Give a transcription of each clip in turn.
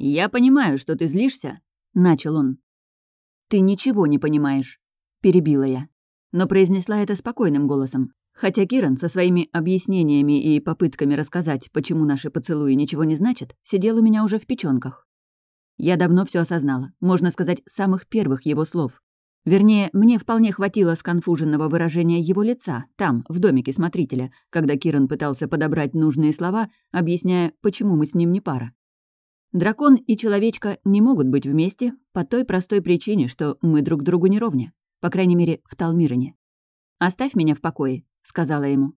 «Я понимаю, что ты злишься», — начал он. «Ты ничего не понимаешь», — перебила я. Но произнесла это спокойным голосом, хотя Киран со своими объяснениями и попытками рассказать, почему наши поцелуи ничего не значат, сидел у меня уже в печёнках. Я давно все осознала, можно сказать, самых первых его слов. Вернее, мне вполне хватило сконфуженного выражения его лица, там, в домике смотрителя, когда Киран пытался подобрать нужные слова, объясняя, почему мы с ним не пара. Дракон и человечка не могут быть вместе по той простой причине, что мы друг другу не ровня. По крайней мере, в Талмироне. «Оставь меня в покое», — сказала ему.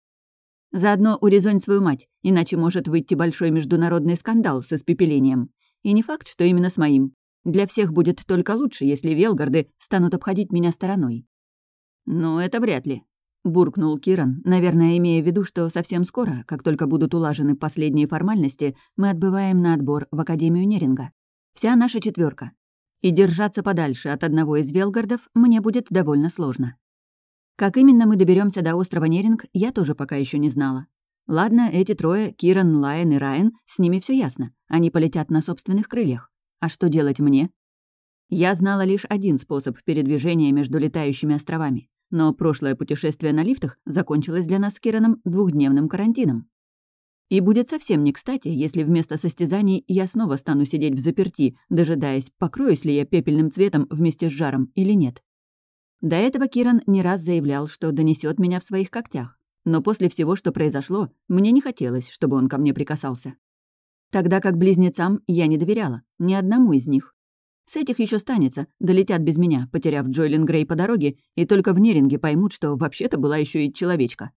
«Заодно урезонь свою мать, иначе может выйти большой международный скандал с испепелением. И не факт, что именно с моим. Для всех будет только лучше, если велгарды станут обходить меня стороной». «Ну, это вряд ли», — буркнул Киран, наверное, имея в виду, что совсем скоро, как только будут улажены последние формальности, мы отбываем на отбор в Академию Неринга. Вся наша четверка. И держаться подальше от одного из велгардов мне будет довольно сложно. Как именно мы доберемся до острова Неринг, я тоже пока еще не знала. Ладно, эти трое, Киран, Лайен и Райан, с ними все ясно. Они полетят на собственных крыльях. А что делать мне? Я знала лишь один способ передвижения между летающими островами. Но прошлое путешествие на лифтах закончилось для нас с Кираном двухдневным карантином. И будет совсем не кстати, если вместо состязаний я снова стану сидеть в заперти, дожидаясь, покроюсь ли я пепельным цветом вместе с жаром или нет. До этого Киран не раз заявлял, что донесет меня в своих когтях. Но после всего, что произошло, мне не хотелось, чтобы он ко мне прикасался. Тогда как близнецам я не доверяла, ни одному из них. С этих еще станется, долетят без меня, потеряв Джойлин Грей по дороге, и только в Неринге поймут, что вообще-то была еще и человечка.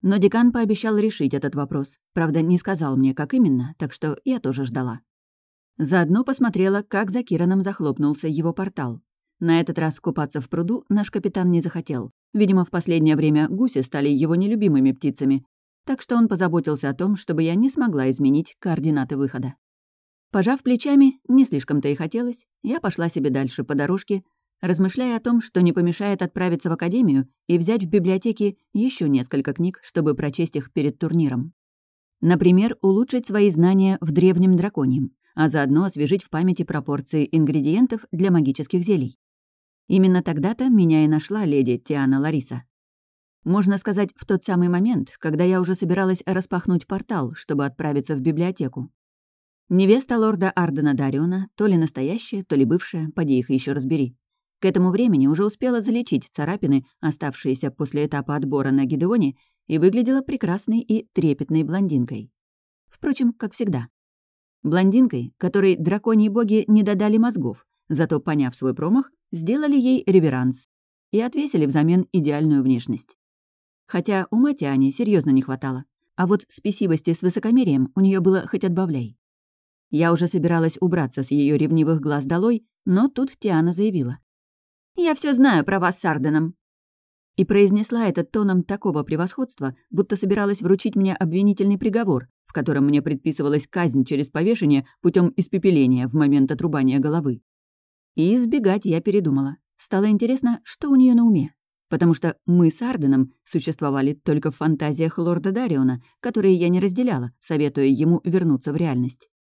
Но декан пообещал решить этот вопрос. Правда, не сказал мне, как именно, так что я тоже ждала. Заодно посмотрела, как за Кираном захлопнулся его портал. На этот раз купаться в пруду наш капитан не захотел. Видимо, в последнее время гуси стали его нелюбимыми птицами, так что он позаботился о том, чтобы я не смогла изменить координаты выхода. Пожав плечами, не слишком-то и хотелось, я пошла себе дальше по дорожке, размышляя о том, что не помешает отправиться в академию и взять в библиотеке еще несколько книг, чтобы прочесть их перед турниром. Например, улучшить свои знания в древнем драконьем, а заодно освежить в памяти пропорции ингредиентов для магических зелий. Именно тогда-то меня и нашла леди Тиана Лариса. Можно сказать, в тот самый момент, когда я уже собиралась распахнуть портал, чтобы отправиться в библиотеку. Невеста лорда Ардена Дариона, то ли настоящая, то ли бывшая, поди их еще разбери. К этому времени уже успела залечить царапины, оставшиеся после этапа отбора на Гидеоне, и выглядела прекрасной и трепетной блондинкой. Впрочем, как всегда. Блондинкой, которой драконьи боги не додали мозгов, зато, поняв свой промах, сделали ей реверанс и отвесили взамен идеальную внешность. Хотя у мати Ани серьезно не хватало, а вот спесивости с высокомерием у нее было хоть отбавляй. Я уже собиралась убраться с ее ревнивых глаз долой, но тут Тиана заявила. Я все знаю про вас с Арденом». И произнесла это тоном такого превосходства, будто собиралась вручить мне обвинительный приговор, в котором мне предписывалась казнь через повешение путем испепеления в момент отрубания головы. И избегать я передумала. Стало интересно, что у нее на уме. Потому что мы с Арденом существовали только в фантазиях лорда Дариона, которые я не разделяла, советуя ему вернуться в реальность.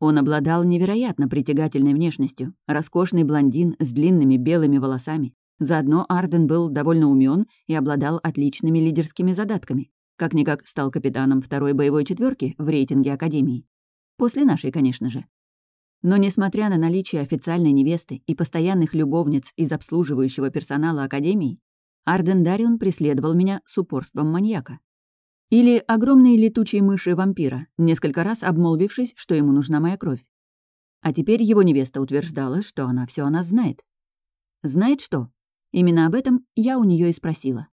Он обладал невероятно притягательной внешностью, роскошный блондин с длинными белыми волосами. Заодно Арден был довольно умен и обладал отличными лидерскими задатками. Как-никак стал капитаном второй боевой четверки в рейтинге Академии. После нашей, конечно же. Но несмотря на наличие официальной невесты и постоянных любовниц из обслуживающего персонала Академии, Арден Дарион преследовал меня с упорством маньяка. Или огромные летучие мыши вампира, несколько раз обмолвившись, что ему нужна моя кровь. А теперь его невеста утверждала, что она все о нас знает. Знает что? Именно об этом я у нее и спросила.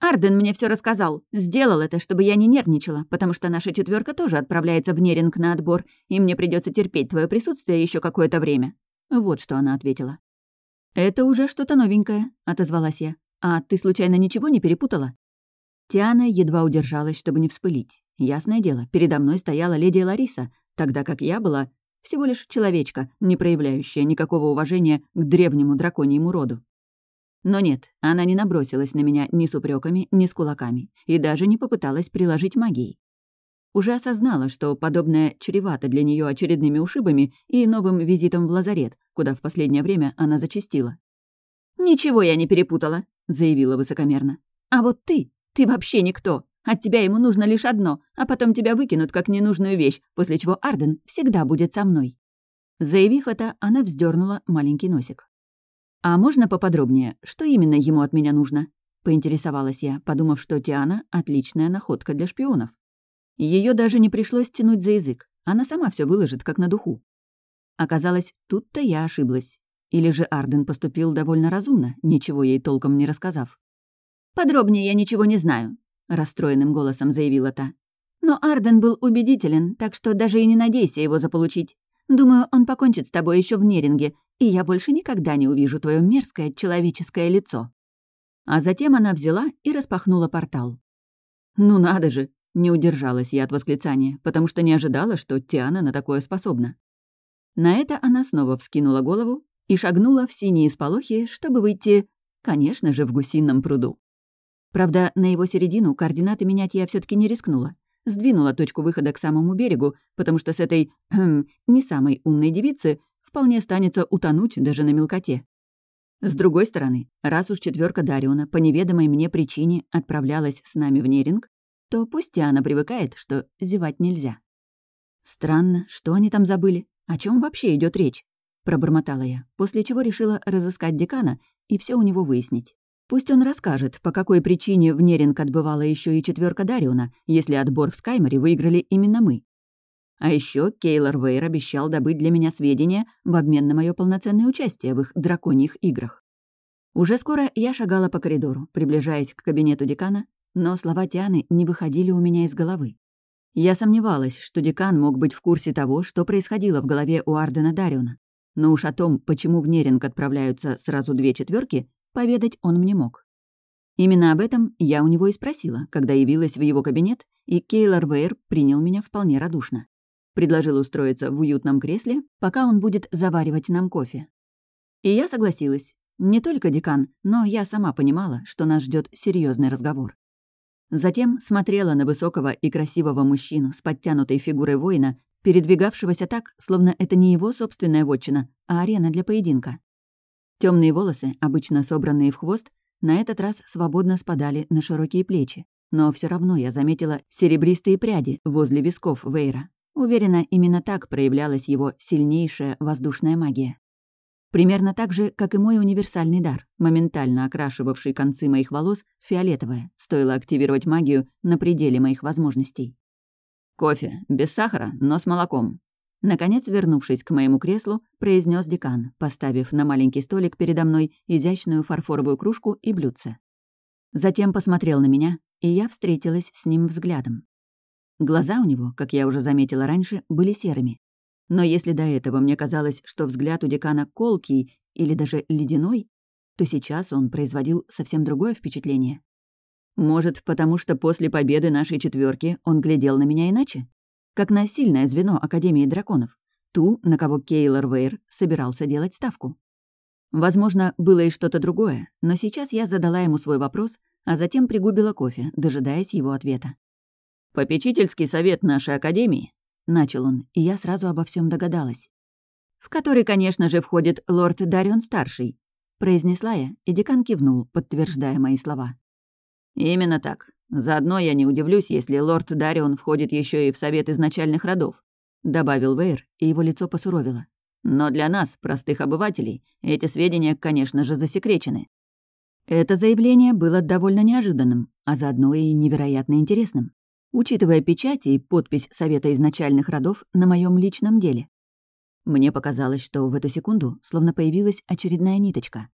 «Арден мне все рассказал. Сделал это, чтобы я не нервничала, потому что наша четверка тоже отправляется в Неринг на отбор, и мне придется терпеть твое присутствие еще какое-то время». Вот что она ответила. «Это уже что-то новенькое», — отозвалась я. «А ты случайно ничего не перепутала?» Тиана едва удержалась, чтобы не вспылить. Ясное дело, передо мной стояла леди Лариса, тогда как я была всего лишь человечка, не проявляющая никакого уважения к древнему драконьему роду. Но нет, она не набросилась на меня ни с упреками, ни с кулаками, и даже не попыталась приложить магией. Уже осознала, что подобное чревато для нее очередными ушибами и новым визитом в лазарет, куда в последнее время она зачастила. «Ничего я не перепутала», — заявила высокомерно. «А вот ты, ты вообще никто. От тебя ему нужно лишь одно, а потом тебя выкинут как ненужную вещь, после чего Арден всегда будет со мной». Заявив это, она вздернула маленький носик. «А можно поподробнее, что именно ему от меня нужно?» — поинтересовалась я, подумав, что Тиана — отличная находка для шпионов. Ее даже не пришлось тянуть за язык, она сама все выложит, как на духу. Оказалось, тут-то я ошиблась. Или же Арден поступил довольно разумно, ничего ей толком не рассказав. «Подробнее я ничего не знаю», — расстроенным голосом заявила та. «Но Арден был убедителен, так что даже и не надейся его заполучить. Думаю, он покончит с тобой еще в Неринге, и я больше никогда не увижу твое мерзкое человеческое лицо». А затем она взяла и распахнула портал. «Ну надо же!» — не удержалась я от восклицания, потому что не ожидала, что Тиана на такое способна. На это она снова вскинула голову и шагнула в синие сполохи, чтобы выйти, конечно же, в гусином пруду. Правда, на его середину координаты менять я все таки не рискнула сдвинула точку выхода к самому берегу, потому что с этой, хм, не самой умной девицы вполне станется утонуть даже на мелкоте. С другой стороны, раз уж четверка Дариона по неведомой мне причине отправлялась с нами в Неринг, то пусть она привыкает, что зевать нельзя. Странно, что они там забыли? О чем вообще идет речь? Пробормотала я, после чего решила разыскать декана и все у него выяснить. Пусть он расскажет, по какой причине в Неринг отбывала еще и четверка Дариона, если отбор в Скайморе выиграли именно мы. А еще Кейлор Вейр обещал добыть для меня сведения в обмен на мое полноценное участие в их драконьих играх. Уже скоро я шагала по коридору, приближаясь к кабинету декана, но слова Тианы не выходили у меня из головы. Я сомневалась, что декан мог быть в курсе того, что происходило в голове у Ардена Дариона. Но уж о том, почему в Неринг отправляются сразу две четверки, поведать он мне мог. Именно об этом я у него и спросила, когда явилась в его кабинет, и Кейлор Вейр принял меня вполне радушно. Предложил устроиться в уютном кресле, пока он будет заваривать нам кофе. И я согласилась. Не только декан, но я сама понимала, что нас ждет серьезный разговор. Затем смотрела на высокого и красивого мужчину с подтянутой фигурой воина, передвигавшегося так, словно это не его собственная вотчина, а арена для поединка. Темные волосы, обычно собранные в хвост, на этот раз свободно спадали на широкие плечи. Но все равно я заметила серебристые пряди возле висков Вейра. Уверена, именно так проявлялась его сильнейшая воздушная магия. Примерно так же, как и мой универсальный дар, моментально окрашивавший концы моих волос в фиолетовое, стоило активировать магию на пределе моих возможностей. «Кофе, без сахара, но с молоком», Наконец, вернувшись к моему креслу, произнес декан, поставив на маленький столик передо мной изящную фарфоровую кружку и блюдце. Затем посмотрел на меня, и я встретилась с ним взглядом. Глаза у него, как я уже заметила раньше, были серыми. Но если до этого мне казалось, что взгляд у декана колкий или даже ледяной, то сейчас он производил совсем другое впечатление. Может, потому что после победы нашей четверки он глядел на меня иначе? Как на сильное звено Академии драконов, ту, на кого Кейлор Вейр собирался делать ставку. Возможно, было и что-то другое, но сейчас я задала ему свой вопрос, а затем пригубила кофе, дожидаясь его ответа. «Попечительский совет нашей Академии», — начал он, и я сразу обо всем догадалась. «В который, конечно же, входит лорд Дарион-старший», — произнесла я, и декан кивнул, подтверждая мои слова. «Именно так. Заодно я не удивлюсь, если лорд Дарион входит еще и в совет изначальных родов», — добавил Вейр, и его лицо посуровило. «Но для нас, простых обывателей, эти сведения, конечно же, засекречены». Это заявление было довольно неожиданным, а заодно и невероятно интересным, учитывая печать и подпись Совета изначальных родов на моем личном деле. Мне показалось, что в эту секунду словно появилась очередная ниточка.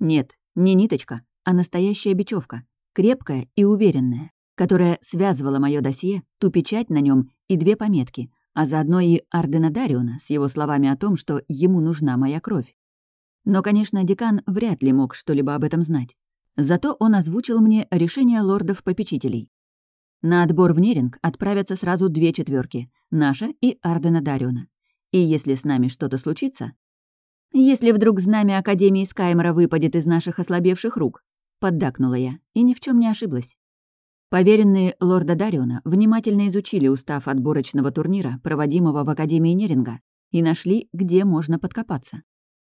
Нет, не ниточка, а настоящая бечевка, крепкая и уверенная, которая связывала мое досье, ту печать на нем и две пометки, а заодно и Ардена Дариона с его словами о том, что ему нужна моя кровь. Но, конечно, декан вряд ли мог что-либо об этом знать. Зато он озвучил мне решение лордов-попечителей. На отбор в Неринг отправятся сразу две четверки наша и Ардена Дариона. И если с нами что-то случится... Если вдруг знамя Академии Скаймора выпадет из наших ослабевших рук, Поддакнула я и ни в чем не ошиблась. Поверенные лорда Дариона внимательно изучили устав отборочного турнира, проводимого в Академии Неринга, и нашли, где можно подкопаться.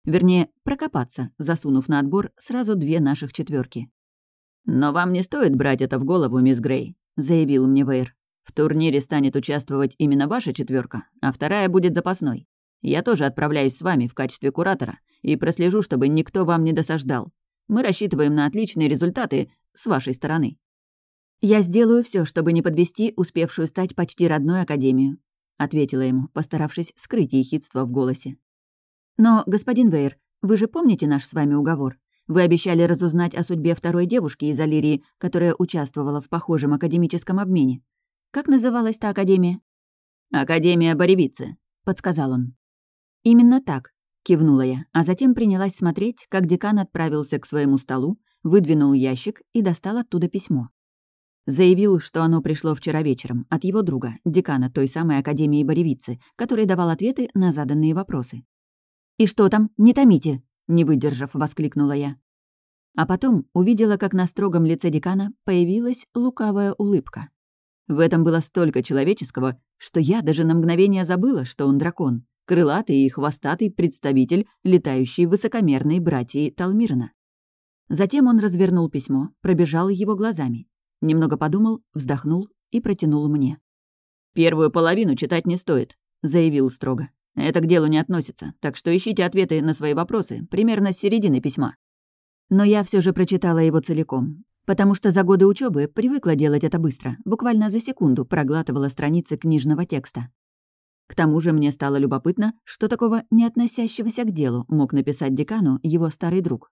Вернее, прокопаться, засунув на отбор сразу две наших четверки. «Но вам не стоит брать это в голову, мисс Грей», — заявил мне Вейр. «В турнире станет участвовать именно ваша четверка, а вторая будет запасной. Я тоже отправляюсь с вами в качестве куратора и прослежу, чтобы никто вам не досаждал. Мы рассчитываем на отличные результаты с вашей стороны». «Я сделаю все, чтобы не подвести успевшую стать почти родной Академию», — ответила ему, постаравшись скрыть ехидство в голосе. «Но, господин Вейер, вы же помните наш с вами уговор? Вы обещали разузнать о судьбе второй девушки из Алирии, которая участвовала в похожем академическом обмене. Как называлась та академия?» «Академия Боревицы», — подсказал он. «Именно так», — кивнула я, а затем принялась смотреть, как декан отправился к своему столу, выдвинул ящик и достал оттуда письмо. Заявил, что оно пришло вчера вечером от его друга, декана той самой Академии Боревицы, который давал ответы на заданные вопросы. «И что там? Не томите!» — не выдержав, воскликнула я. А потом увидела, как на строгом лице декана появилась лукавая улыбка. В этом было столько человеческого, что я даже на мгновение забыла, что он дракон, крылатый и хвостатый представитель летающей высокомерной братьи Талмирна. Затем он развернул письмо, пробежал его глазами. Немного подумал, вздохнул и протянул мне. «Первую половину читать не стоит», — заявил строго. «Это к делу не относится, так что ищите ответы на свои вопросы примерно с середины письма». Но я все же прочитала его целиком, потому что за годы учебы привыкла делать это быстро, буквально за секунду проглатывала страницы книжного текста. К тому же мне стало любопытно, что такого не относящегося к делу мог написать декану его старый друг.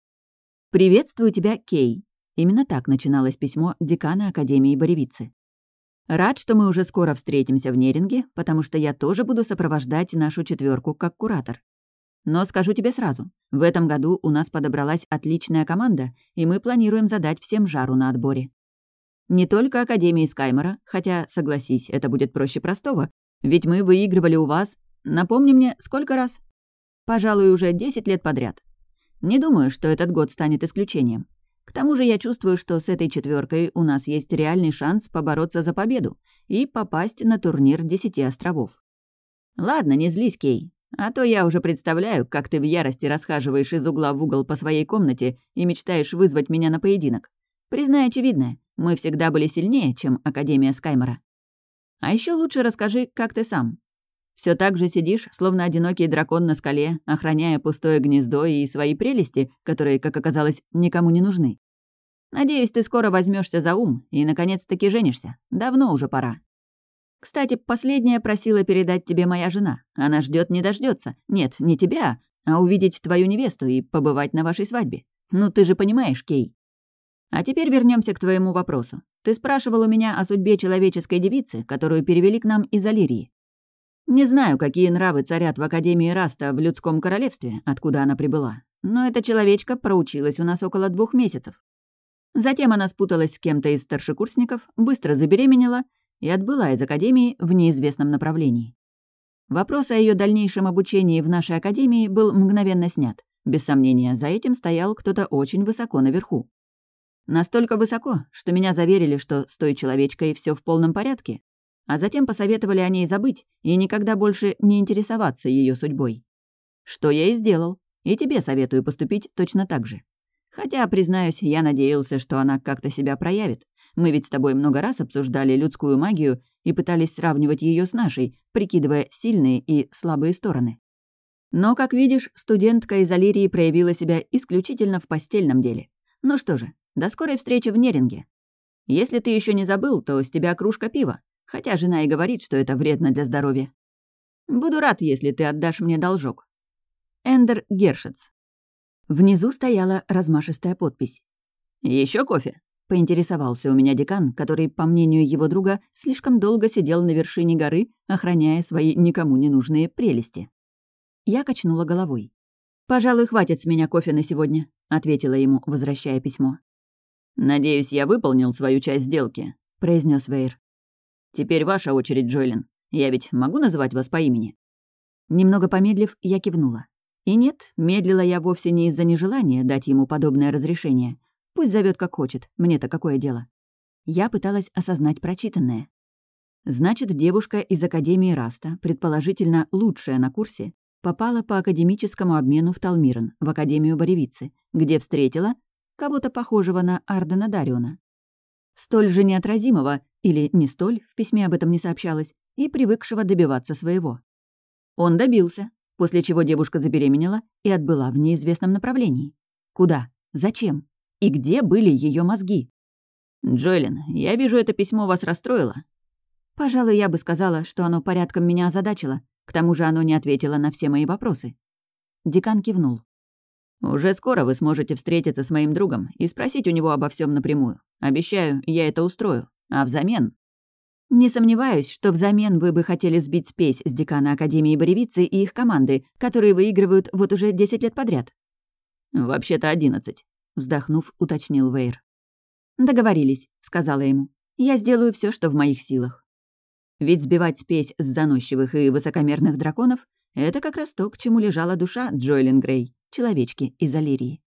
«Приветствую тебя, Кей. Именно так начиналось письмо декана Академии Боревицы. «Рад, что мы уже скоро встретимся в Неринге, потому что я тоже буду сопровождать нашу четверку как куратор. Но скажу тебе сразу, в этом году у нас подобралась отличная команда, и мы планируем задать всем жару на отборе. Не только Академии Скаймора, хотя, согласись, это будет проще простого, ведь мы выигрывали у вас, напомни мне, сколько раз? Пожалуй, уже 10 лет подряд. Не думаю, что этот год станет исключением. К тому же я чувствую, что с этой четверкой у нас есть реальный шанс побороться за победу и попасть на турнир Десяти островов. Ладно, не злись, Кей, а то я уже представляю, как ты в ярости расхаживаешь из угла в угол по своей комнате и мечтаешь вызвать меня на поединок. Признай очевидное, мы всегда были сильнее, чем Академия Скаймора. А еще лучше расскажи, как ты сам. Все так же сидишь, словно одинокий дракон на скале, охраняя пустое гнездо и свои прелести, которые, как оказалось, никому не нужны. Надеюсь, ты скоро возьмешься за ум и, наконец-таки, женишься. Давно уже пора. Кстати, последняя просила передать тебе моя жена. Она ждет не дождется. Нет, не тебя, а увидеть твою невесту и побывать на вашей свадьбе. Ну, ты же понимаешь, Кей. А теперь вернемся к твоему вопросу. Ты спрашивал у меня о судьбе человеческой девицы, которую перевели к нам из Алирии. Не знаю, какие нравы царят в Академии Раста в людском королевстве, откуда она прибыла, но эта человечка проучилась у нас около двух месяцев. Затем она спуталась с кем-то из старшекурсников, быстро забеременела и отбыла из Академии в неизвестном направлении. Вопрос о ее дальнейшем обучении в нашей Академии был мгновенно снят. Без сомнения, за этим стоял кто-то очень высоко наверху. Настолько высоко, что меня заверили, что с той человечкой все в полном порядке, а затем посоветовали о ней забыть и никогда больше не интересоваться ее судьбой. Что я и сделал, и тебе советую поступить точно так же. Хотя, признаюсь, я надеялся, что она как-то себя проявит. Мы ведь с тобой много раз обсуждали людскую магию и пытались сравнивать ее с нашей, прикидывая сильные и слабые стороны. Но, как видишь, студентка из Алирии проявила себя исключительно в постельном деле. Ну что же, до скорой встречи в Неринге. Если ты еще не забыл, то с тебя кружка пива, хотя жена и говорит, что это вредно для здоровья. Буду рад, если ты отдашь мне должок. Эндер Гершиц. Внизу стояла размашистая подпись. Еще кофе?» — поинтересовался у меня декан, который, по мнению его друга, слишком долго сидел на вершине горы, охраняя свои никому не нужные прелести. Я качнула головой. «Пожалуй, хватит с меня кофе на сегодня», — ответила ему, возвращая письмо. «Надеюсь, я выполнил свою часть сделки», — произнес Вейр. «Теперь ваша очередь, Джойлин. Я ведь могу называть вас по имени?» Немного помедлив, я кивнула. И нет, медлила я вовсе не из-за нежелания дать ему подобное разрешение. Пусть зовет как хочет, мне-то какое дело. Я пыталась осознать прочитанное. Значит, девушка из Академии Раста, предположительно лучшая на курсе, попала по академическому обмену в Талмиран, в Академию Боревицы, где встретила кого-то похожего на Ардена Дариона. Столь же неотразимого, или не столь, в письме об этом не сообщалось, и привыкшего добиваться своего. Он добился, после чего девушка забеременела и отбыла в неизвестном направлении. Куда? Зачем? И где были ее мозги? «Джоэлин, я вижу, это письмо вас расстроило». Пожалуй, я бы сказала, что оно порядком меня озадачило, к тому же оно не ответило на все мои вопросы. Декан кивнул. «Уже скоро вы сможете встретиться с моим другом и спросить у него обо всем напрямую. Обещаю, я это устрою. А взамен...» «Не сомневаюсь, что взамен вы бы хотели сбить спесь с декана Академии Боревицы и их команды, которые выигрывают вот уже 10 лет подряд». «Вообще-то одиннадцать», — вздохнув, уточнил Вейр. «Договорились», — сказала ему. «Я сделаю все, что в моих силах». Ведь сбивать спесь с заносчивых и высокомерных драконов — это как раз то, к чему лежала душа Джоэлин Грей, человечки из Алирии.